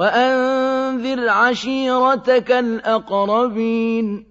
وأنذر عشيرتك الأقربين